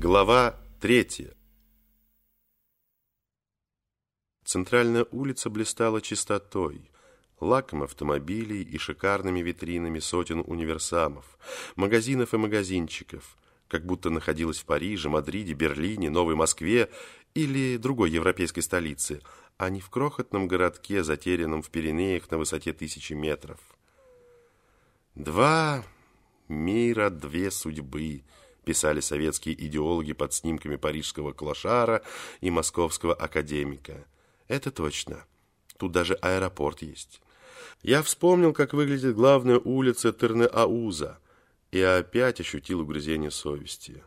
Глава третья. Центральная улица блистала чистотой, лаком автомобилей и шикарными витринами сотен универсамов, магазинов и магазинчиков, как будто находилась в Париже, Мадриде, Берлине, Новой Москве или другой европейской столице, а не в крохотном городке, затерянном в Пиренеях на высоте тысячи метров. Два мира, две судьбы – писали советские идеологи под снимками парижского клошара и московского академика. Это точно. Тут даже аэропорт есть. Я вспомнил, как выглядит главная улица Терне-Ауза, и опять ощутил угрызение совести.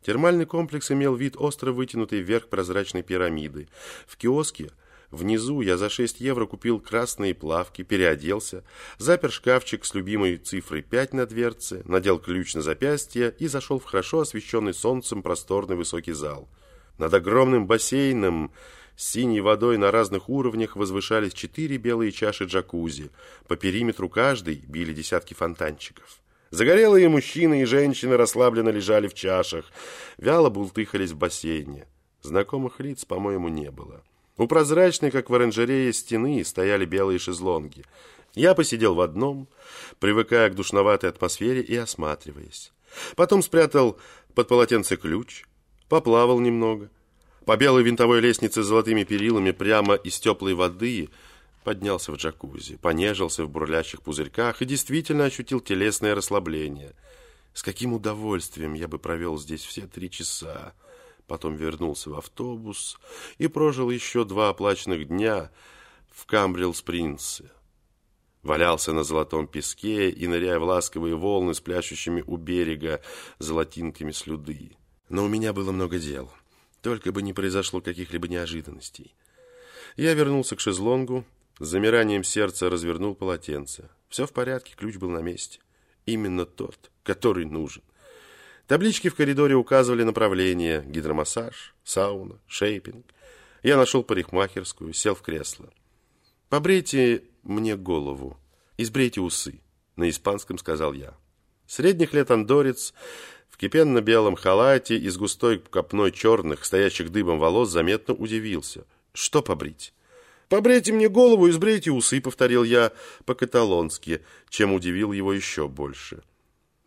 Термальный комплекс имел вид остро вытянутой вверх прозрачной пирамиды. В киоске – Внизу я за 6 евро купил красные плавки, переоделся, запер шкафчик с любимой цифрой 5 на дверце, надел ключ на запястье и зашел в хорошо освещенный солнцем просторный высокий зал. Над огромным бассейном с синей водой на разных уровнях возвышались четыре белые чаши джакузи. По периметру каждой били десятки фонтанчиков. Загорелые мужчины и женщины расслабленно лежали в чашах, вяло бултыхались в бассейне. Знакомых лиц, по-моему, не было. У прозрачной, как в оранжерее, стены стояли белые шезлонги. Я посидел в одном, привыкая к душноватой атмосфере и осматриваясь. Потом спрятал под полотенце ключ, поплавал немного. По белой винтовой лестнице с золотыми перилами прямо из теплой воды поднялся в джакузи, понежился в бурлящих пузырьках и действительно ощутил телесное расслабление. С каким удовольствием я бы провел здесь все три часа потом вернулся в автобус и прожил еще два оплаченных дня в Камбрил-Спринце. Валялся на золотом песке и, ныряя в ласковые волны с пляшущими у берега золотинками слюды. Но у меня было много дел, только бы не произошло каких-либо неожиданностей. Я вернулся к шезлонгу, с замиранием сердца развернул полотенце. Все в порядке, ключ был на месте. Именно тот, который нужен. Таблички в коридоре указывали направление. Гидромассаж, сауна, шейпинг. Я нашел парикмахерскую, сел в кресло. «Побрейте мне голову, избрейте усы», — на испанском сказал я. Средних лет андорец в кипенно-белом халате и с густой копной черных, стоящих дыбом волос, заметно удивился. «Что побрить?» «Побрейте мне голову, и избрейте усы», — повторил я по-каталонски, чем удивил его еще больше.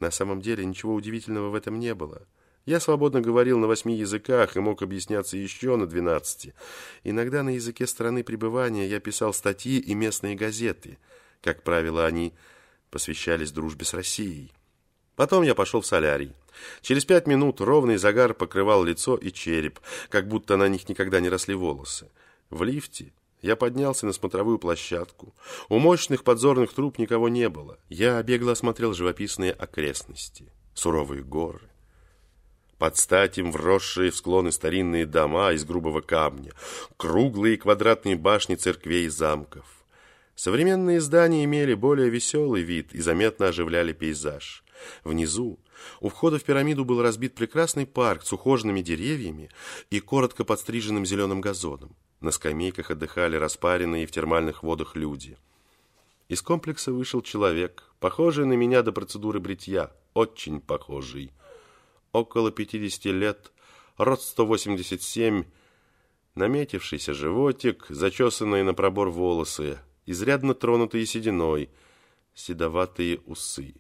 На самом деле ничего удивительного в этом не было. Я свободно говорил на восьми языках и мог объясняться еще на двенадцати. Иногда на языке страны пребывания я писал статьи и местные газеты. Как правило, они посвящались дружбе с Россией. Потом я пошел в солярий. Через пять минут ровный загар покрывал лицо и череп, как будто на них никогда не росли волосы. В лифте я поднялся на смотровую площадку. У мощных подзорных труб никого не было. Я бегло осмотрел живописные окрестности. Суровые горы. Под стать им вросшие в склоны старинные дома из грубого камня. Круглые квадратные башни церквей и замков. Современные здания имели более веселый вид и заметно оживляли пейзаж. Внизу, у входа в пирамиду был разбит прекрасный парк с ухоженными деревьями и коротко подстриженным зеленым газоном. На скамейках отдыхали распаренные в термальных водах люди. Из комплекса вышел человек, похожий на меня до процедуры бритья, очень похожий. Около 50 лет, рост 187, наметившийся животик, зачесанные на пробор волосы, изрядно тронутые сединой, седоватые усы.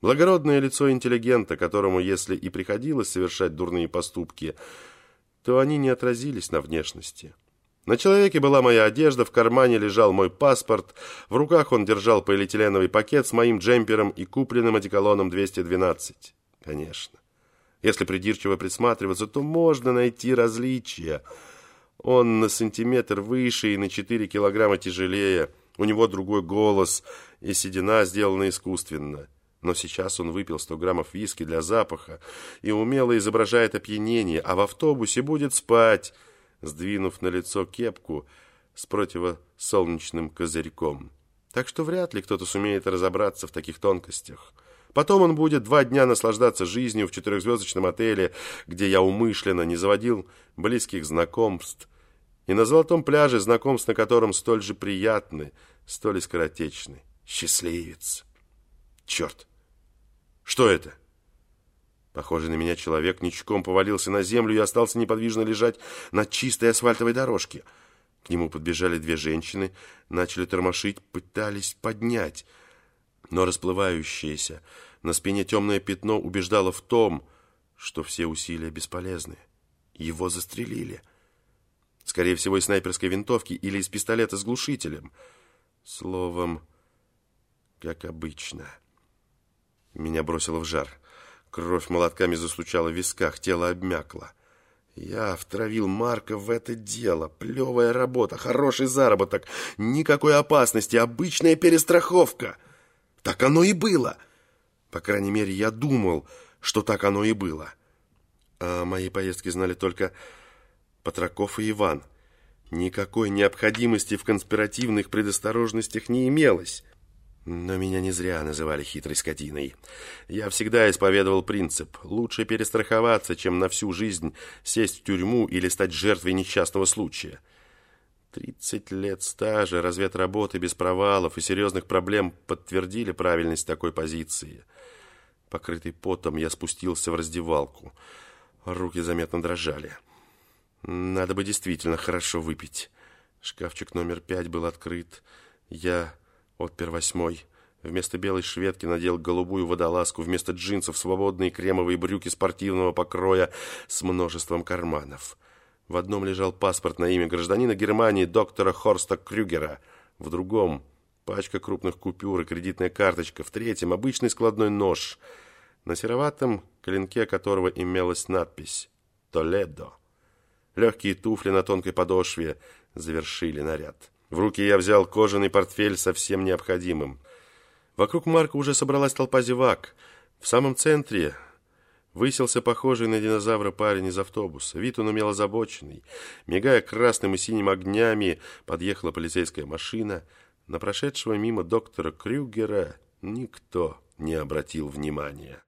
Благородное лицо интеллигента, которому, если и приходилось совершать дурные поступки, то они не отразились на внешности. На человеке была моя одежда, в кармане лежал мой паспорт, в руках он держал полиэтиленовый пакет с моим джемпером и купленным одеколоном 212. Конечно. Если придирчиво присматриваться, то можно найти различия. Он на сантиметр выше и на 4 килограмма тяжелее, у него другой голос, и седина сделана искусственно. Но сейчас он выпил 100 граммов виски для запаха и умело изображает опьянение, а в автобусе будет спать, сдвинув на лицо кепку с противосолнечным козырьком. Так что вряд ли кто-то сумеет разобраться в таких тонкостях. Потом он будет два дня наслаждаться жизнью в четырехзвездочном отеле, где я умышленно не заводил близких знакомств, и на золотом пляже, знакомств на котором столь же приятны, столь и скоротечны. Счастливец! Черт! Что это? Похожий на меня человек ничком повалился на землю и остался неподвижно лежать на чистой асфальтовой дорожке. К нему подбежали две женщины, начали тормошить, пытались поднять. Но расплывающееся на спине темное пятно убеждало в том, что все усилия бесполезны. Его застрелили. Скорее всего, из снайперской винтовки или из пистолета с глушителем. Словом, как обычно. Меня бросило в жар. Кровь молотками застучала в висках, тело обмякло. Я втравил Марка в это дело. Плевая работа, хороший заработок, никакой опасности, обычная перестраховка. Так оно и было. По крайней мере, я думал, что так оно и было. А о моей поездке знали только Патраков и Иван. Никакой необходимости в конспиративных предосторожностях не имелось. Но меня не зря называли хитрой скотиной. Я всегда исповедовал принцип «лучше перестраховаться, чем на всю жизнь сесть в тюрьму или стать жертвой несчастного случая». Тридцать лет стажа, разведработы без провалов и серьезных проблем подтвердили правильность такой позиции. Покрытый потом, я спустился в раздевалку. Руки заметно дрожали. Надо бы действительно хорошо выпить. Шкафчик номер пять был открыт. Я Отпер восьмой. Вместо белой шведки надел голубую водолазку, вместо джинсов свободные кремовые брюки спортивного покроя с множеством карманов. В одном лежал паспорт на имя гражданина Германии доктора Хорста Крюгера, в другом пачка крупных купюр и кредитная карточка, в третьем обычный складной нож, на сероватом клинке которого имелась надпись «Толедо». Легкие туфли на тонкой подошве завершили наряд. В руки я взял кожаный портфель со всем необходимым. Вокруг Марка уже собралась толпа зевак. В самом центре высился похожий на динозавра парень из автобуса. Вид он имел озабоченный. Мигая красным и синим огнями, подъехала полицейская машина. На прошедшего мимо доктора Крюгера никто не обратил внимания.